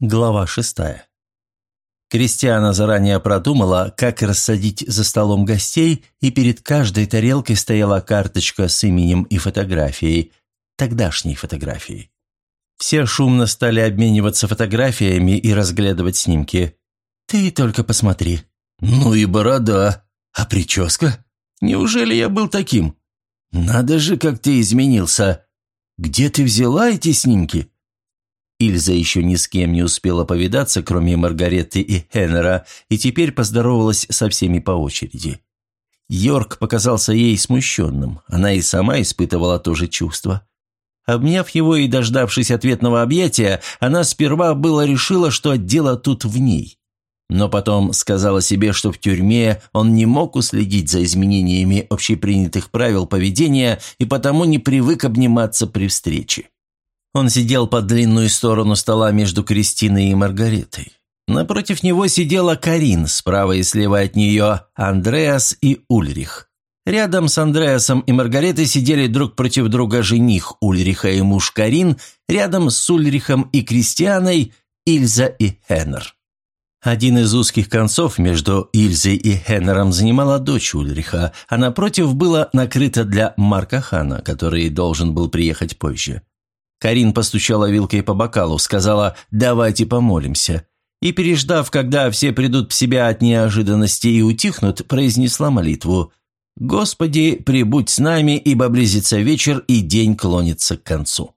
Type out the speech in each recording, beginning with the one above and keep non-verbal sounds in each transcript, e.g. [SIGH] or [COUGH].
Глава шестая. Кристиана заранее продумала, как рассадить за столом гостей, и перед каждой тарелкой стояла карточка с именем и фотографией, тогдашней фотографией. Все шумно стали обмениваться фотографиями и разглядывать снимки. «Ты только посмотри». «Ну и борода. А прическа? Неужели я был таким? Надо же, как ты изменился. Где ты взяла эти снимки?» Ильза еще ни с кем не успела повидаться, кроме Маргареты и Хеннера, и теперь поздоровалась со всеми по очереди. Йорк показался ей смущенным, она и сама испытывала то же чувство. Обняв его и дождавшись ответного объятия, она сперва было решила, что дело тут в ней. Но потом сказала себе, что в тюрьме он не мог уследить за изменениями общепринятых правил поведения и потому не привык обниматься при встрече. Он сидел по длинную сторону стола между Кристиной и Маргаретой. Напротив него сидела Карин, справа и слева от нее Андреас и Ульрих. Рядом с Андреасом и Маргаретой сидели друг против друга жених Ульриха и муж Карин, рядом с Ульрихом и Кристианой Ильза и Хеннер. Один из узких концов между Ильзой и Хеннером занимала дочь Ульриха, а напротив было накрыто для Марка Хана, который должен был приехать позже. Карин постучала вилкой по бокалу, сказала «давайте помолимся». И, переждав, когда все придут в себя от неожиданности и утихнут, произнесла молитву «Господи, прибудь с нами, ибо близится вечер, и день клонится к концу».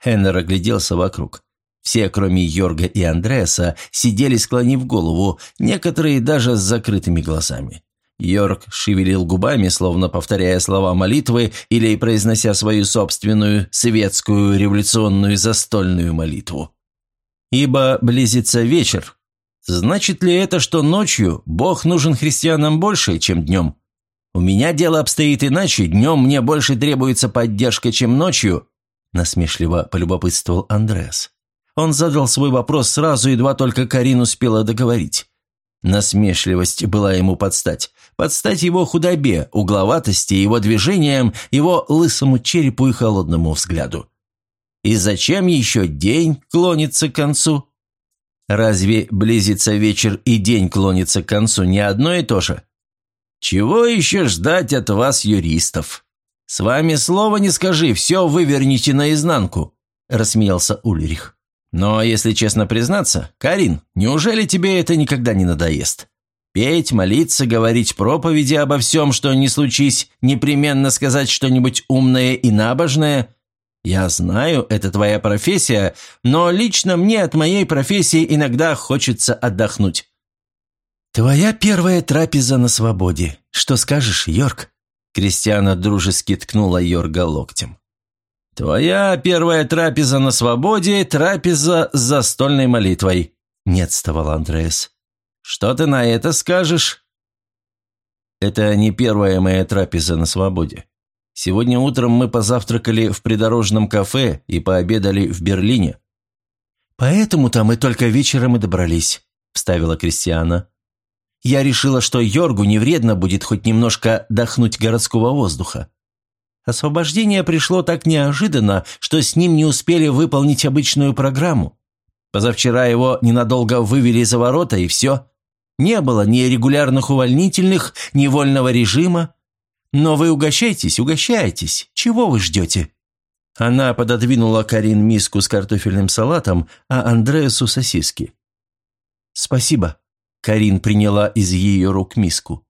Хеннер огляделся вокруг. Все, кроме Йорга и Андреаса, сидели склонив голову, некоторые даже с закрытыми глазами. Йорк шевелил губами, словно повторяя слова молитвы или произнося свою собственную светскую революционную застольную молитву. «Ибо близится вечер. Значит ли это, что ночью Бог нужен христианам больше, чем днем? У меня дело обстоит иначе, днем мне больше требуется поддержка, чем ночью», насмешливо полюбопытствовал Андреас. Он задал свой вопрос сразу, едва только Карин успела договорить. Насмешливость была ему подстать. Подстать его худобе, угловатости, его движениям, его лысому черепу и холодному взгляду. И зачем еще день клонится к концу? Разве близится вечер и день клонится к концу не одно и то же? Чего еще ждать от вас, юристов? С вами слова не скажи, все выверните наизнанку, рассмеялся Ульрих. Но, если честно признаться, Карин, неужели тебе это никогда не надоест? Петь, молиться, говорить проповеди обо всем, что не случись, непременно сказать что-нибудь умное и набожное? Я знаю, это твоя профессия, но лично мне от моей профессии иногда хочется отдохнуть». «Твоя первая трапеза на свободе. Что скажешь, Йорк?» Кристиана дружески ткнула Йорга локтем. «Твоя первая трапеза на свободе – трапеза с застольной молитвой», – не отставал Андреас. «Что ты на это скажешь?» «Это не первая моя трапеза на свободе. Сегодня утром мы позавтракали в придорожном кафе и пообедали в Берлине». «Поэтому-то мы только вечером и добрались», – вставила Кристиана. «Я решила, что Йоргу не вредно будет хоть немножко дохнуть городского воздуха». Освобождение пришло так неожиданно, что с ним не успели выполнить обычную программу. Позавчера его ненадолго вывели за ворота, и все. Не было ни регулярных увольнительных, ни вольного режима. Но вы угощайтесь, угощайтесь. Чего вы ждете?» Она пододвинула Карин миску с картофельным салатом, а Андреасу сосиски. «Спасибо», – Карин приняла из ее рук миску.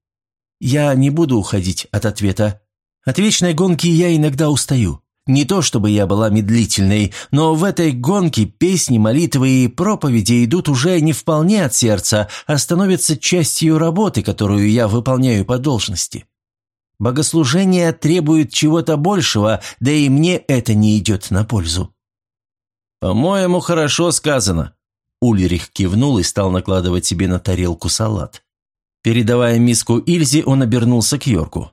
«Я не буду уходить от ответа. От вечной гонки я иногда устаю. Не то чтобы я была медлительной, но в этой гонке песни, молитвы и проповеди идут уже не вполне от сердца, а становятся частью работы, которую я выполняю по должности. Богослужение требует чего-то большего, да и мне это не идет на пользу. «По-моему, хорошо сказано». Ульрих кивнул и стал накладывать себе на тарелку салат. Передавая миску Ильзе, он обернулся к Йорку.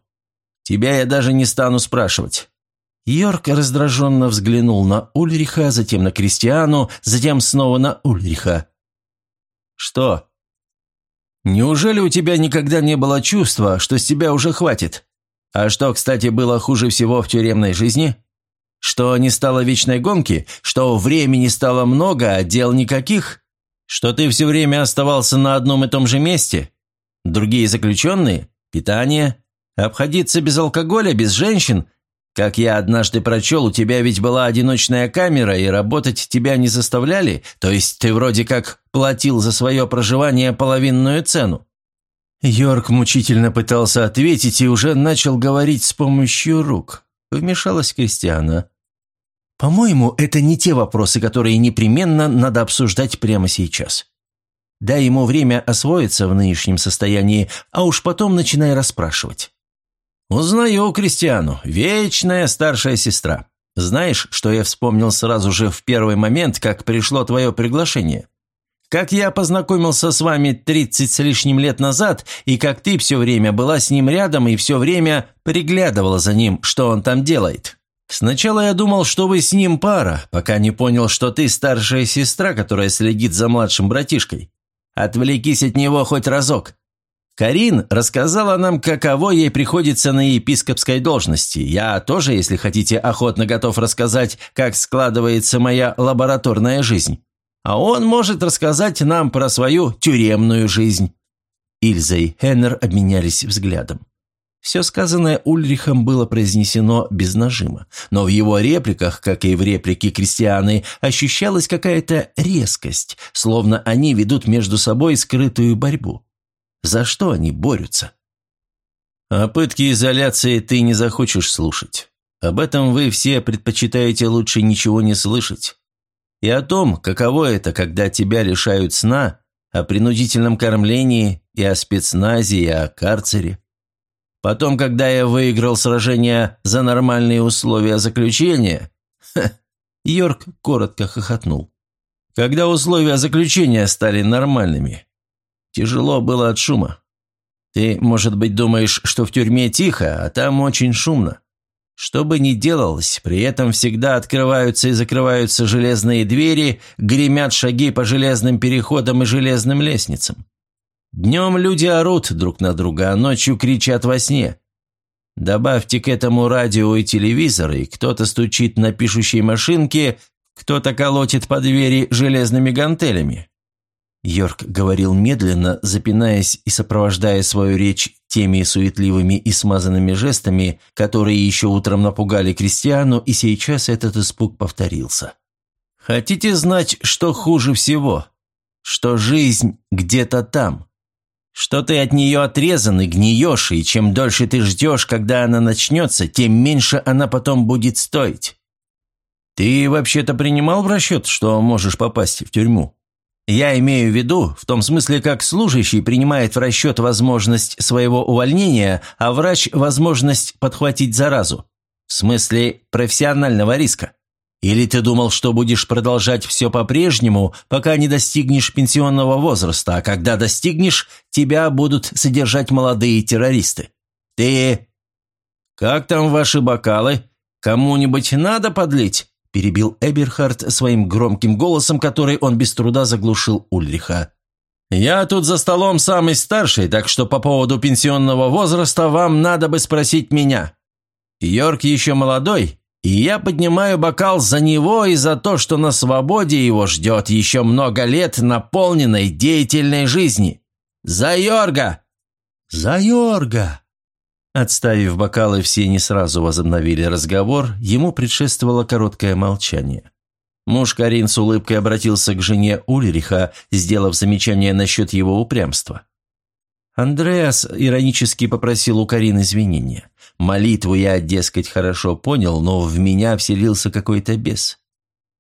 Тебя я даже не стану спрашивать». Йорк раздраженно взглянул на Ульриха, затем на Кристиану, затем снова на Ульриха. «Что? Неужели у тебя никогда не было чувства, что с тебя уже хватит? А что, кстати, было хуже всего в тюремной жизни? Что не стало вечной гонки? Что времени стало много, а дел никаких? Что ты все время оставался на одном и том же месте? Другие заключенные? Питание? Обходиться без алкоголя, без женщин? Как я однажды прочел, у тебя ведь была одиночная камера, и работать тебя не заставляли? То есть ты вроде как платил за свое проживание половинную цену?» Йорк мучительно пытался ответить и уже начал говорить с помощью рук. Вмешалась Кристиана. По-моему, это не те вопросы, которые непременно надо обсуждать прямо сейчас. Дай ему время освоиться в нынешнем состоянии, а уж потом начинай расспрашивать. «Узнаю Кристиану, вечная старшая сестра. Знаешь, что я вспомнил сразу же в первый момент, как пришло твое приглашение? Как я познакомился с вами тридцать с лишним лет назад, и как ты все время была с ним рядом и все время приглядывала за ним, что он там делает. Сначала я думал, что вы с ним пара, пока не понял, что ты старшая сестра, которая следит за младшим братишкой. Отвлекись от него хоть разок. Карин рассказала нам, каково ей приходится на епископской должности. Я тоже, если хотите, охотно готов рассказать, как складывается моя лабораторная жизнь. А он может рассказать нам про свою тюремную жизнь». Ильза и Хеннер обменялись взглядом. Все сказанное Ульрихом было произнесено без нажима, но в его репликах, как и в реплике Кристианы, ощущалась какая-то резкость, словно они ведут между собой скрытую борьбу. За что они борются? О пытке изоляции ты не захочешь слушать. Об этом вы все предпочитаете лучше ничего не слышать. И о том, каково это, когда тебя лишают сна, о принудительном кормлении и о спецназе, и о карцере. Потом, когда я выиграл сражение за нормальные условия заключения...» [LAUGHS] Ха, Йорк коротко хохотнул. «Когда условия заключения стали нормальными. Тяжело было от шума. Ты, может быть, думаешь, что в тюрьме тихо, а там очень шумно. Что бы ни делалось, при этом всегда открываются и закрываются железные двери, гремят шаги по железным переходам и железным лестницам. Днем люди орут друг на друга, а ночью кричат во сне. Добавьте к этому радио и телевизор, и кто-то стучит на пишущей машинке, кто-то колотит по двери железными гантелями. Йорк говорил медленно, запинаясь и сопровождая свою речь теми суетливыми и смазанными жестами, которые еще утром напугали крестьяну, и сейчас этот испуг повторился. «Хотите знать, что хуже всего? Что жизнь где-то там?» что ты от нее отрезан и гниешь, и чем дольше ты ждешь, когда она начнется, тем меньше она потом будет стоить. Ты вообще-то принимал в расчет, что можешь попасть в тюрьму? Я имею в виду, в том смысле, как служащий принимает в расчет возможность своего увольнения, а врач – возможность подхватить заразу. В смысле профессионального риска. Или ты думал, что будешь продолжать все по-прежнему, пока не достигнешь пенсионного возраста, а когда достигнешь, тебя будут содержать молодые террористы? Ты... Как там ваши бокалы? Кому-нибудь надо подлить?» Перебил Эберхард своим громким голосом, который он без труда заглушил Ульриха. «Я тут за столом самый старший, так что по поводу пенсионного возраста вам надо бы спросить меня. Йорк еще молодой, и я поднимаю бокал за него и за то, что на свободе его ждет еще много лет наполненной деятельной жизни. За Йорга!» «За Йорга!» Отставив бокалы, все не сразу возобновили разговор, ему предшествовало короткое молчание. Муж Карин с улыбкой обратился к жене Ульриха, сделав замечание насчет его упрямства. Андреас иронически попросил у Карин извинения. Молитву я, дескать, хорошо понял, но в меня вселился какой-то бес.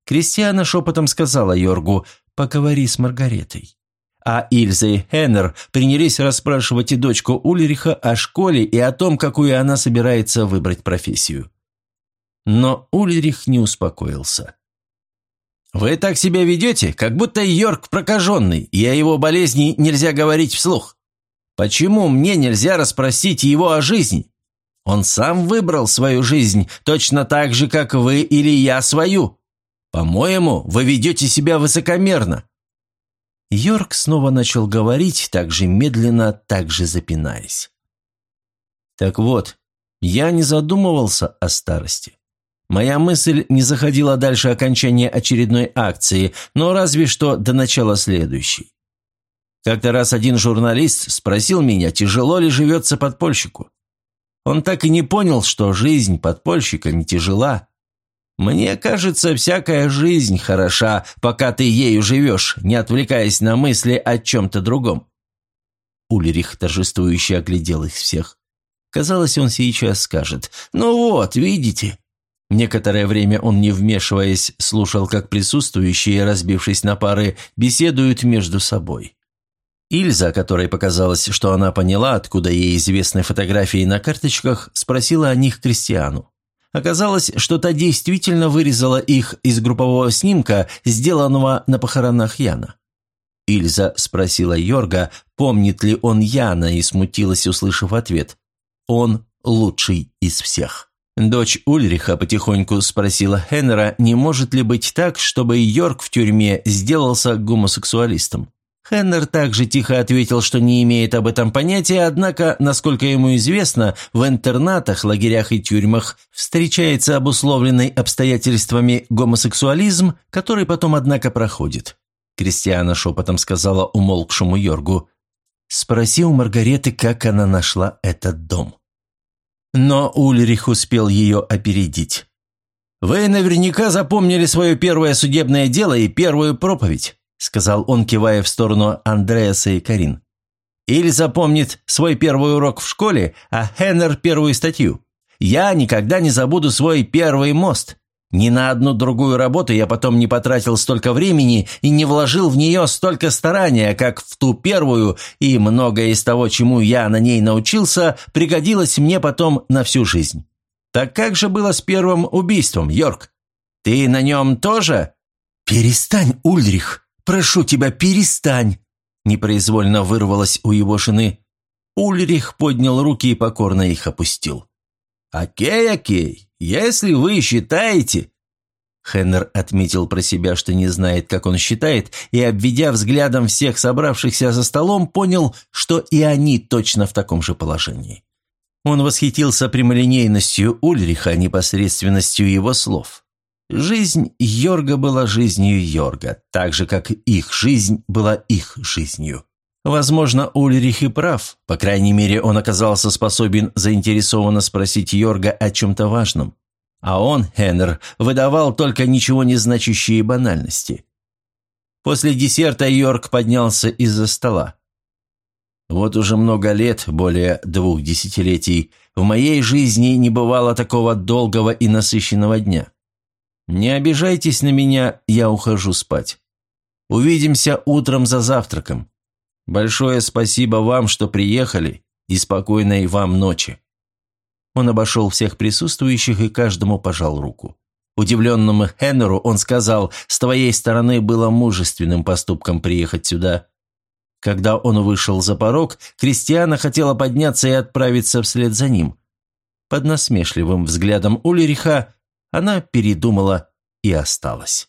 Кристиана шепотом сказала Йоргу «Поговори с Маргаретой». А Ильза и Хеннер принялись расспрашивать и дочку Ульриха о школе и о том, какую она собирается выбрать профессию. Но Ульрих не успокоился. «Вы так себя ведете, как будто Йорк прокаженный, и о его болезни нельзя говорить вслух. Почему мне нельзя расспросить его о жизни? Он сам выбрал свою жизнь, точно так же, как вы или я свою. По-моему, вы ведете себя высокомерно». Йорк снова начал говорить, так же медленно, так же запинаясь. «Так вот, я не задумывался о старости. Моя мысль не заходила дальше окончания очередной акции, но разве что до начала следующей. Как-то раз один журналист спросил меня, тяжело ли живется подпольщику. Он так и не понял, что жизнь подпольщика не тяжела. Мне кажется, всякая жизнь хороша, пока ты ею живешь, не отвлекаясь на мысли о чем-то другом. Ульрих торжествующе оглядел их всех. Казалось, он сейчас скажет «Ну вот, видите, Некоторое время он, не вмешиваясь, слушал, как присутствующие, разбившись на пары, беседуют между собой. Ильза, которой показалось, что она поняла, откуда ей известны фотографии на карточках, спросила о них Кристиану. Оказалось, что та действительно вырезала их из группового снимка, сделанного на похоронах Яна. Ильза спросила Йорга, помнит ли он Яна, и смутилась, услышав ответ. «Он лучший из всех». Дочь Ульриха потихоньку спросила Хеннера, не может ли быть так, чтобы Йорк в тюрьме сделался гомосексуалистом. Хеннер также тихо ответил, что не имеет об этом понятия, однако, насколько ему известно, в интернатах, лагерях и тюрьмах встречается обусловленный обстоятельствами гомосексуализм, который потом, однако, проходит. Кристиана шепотом сказала умолкшему Йоргу, «Спроси у Маргареты, как она нашла этот дом». Но Ульрих успел ее опередить. «Вы наверняка запомнили свое первое судебное дело и первую проповедь», сказал он, кивая в сторону Андреаса и Карин. «Или запомнит свой первый урок в школе, а Хеннер первую статью. Я никогда не забуду свой первый мост. Ни на одну другую работу я потом не потратил столько времени и не вложил в нее столько старания, как в ту первую, и многое из того, чему я на ней научился, пригодилось мне потом на всю жизнь. Так как же было с первым убийством, Йорк? Ты на нем тоже?» «Перестань, Ульрих! Прошу тебя, перестань!» Непроизвольно вырвалось у его жены. Ульрих поднял руки и покорно их опустил. «Окей, окей, если вы считаете...» Хеннер отметил про себя, что не знает, как он считает, и, обведя взглядом всех собравшихся за столом, понял, что и они точно в таком же положении. Он восхитился прямолинейностью Ульриха, непосредственностью его слов. Жизнь Йорга была жизнью Йорга, так же, как их жизнь была их жизнью. Возможно, Ульрих и прав. По крайней мере, он оказался способен заинтересованно спросить Йорга о чем-то важном. А он, Хеннер, выдавал только ничего не значащие банальности. После десерта Йорк поднялся из-за стола. Вот уже много лет, более двух десятилетий, в моей жизни не бывало такого долгого и насыщенного дня. Не обижайтесь на меня, я ухожу спать. Увидимся утром за завтраком. Большое спасибо вам, что приехали, и спокойной вам ночи». Он обошел всех присутствующих и каждому пожал руку. Удивленному Хеннеру он сказал, «С твоей стороны было мужественным поступком приехать сюда». Когда он вышел за порог, Кристиана хотела подняться и отправиться вслед за ним. Под насмешливым взглядом Ульриха она передумала и осталась.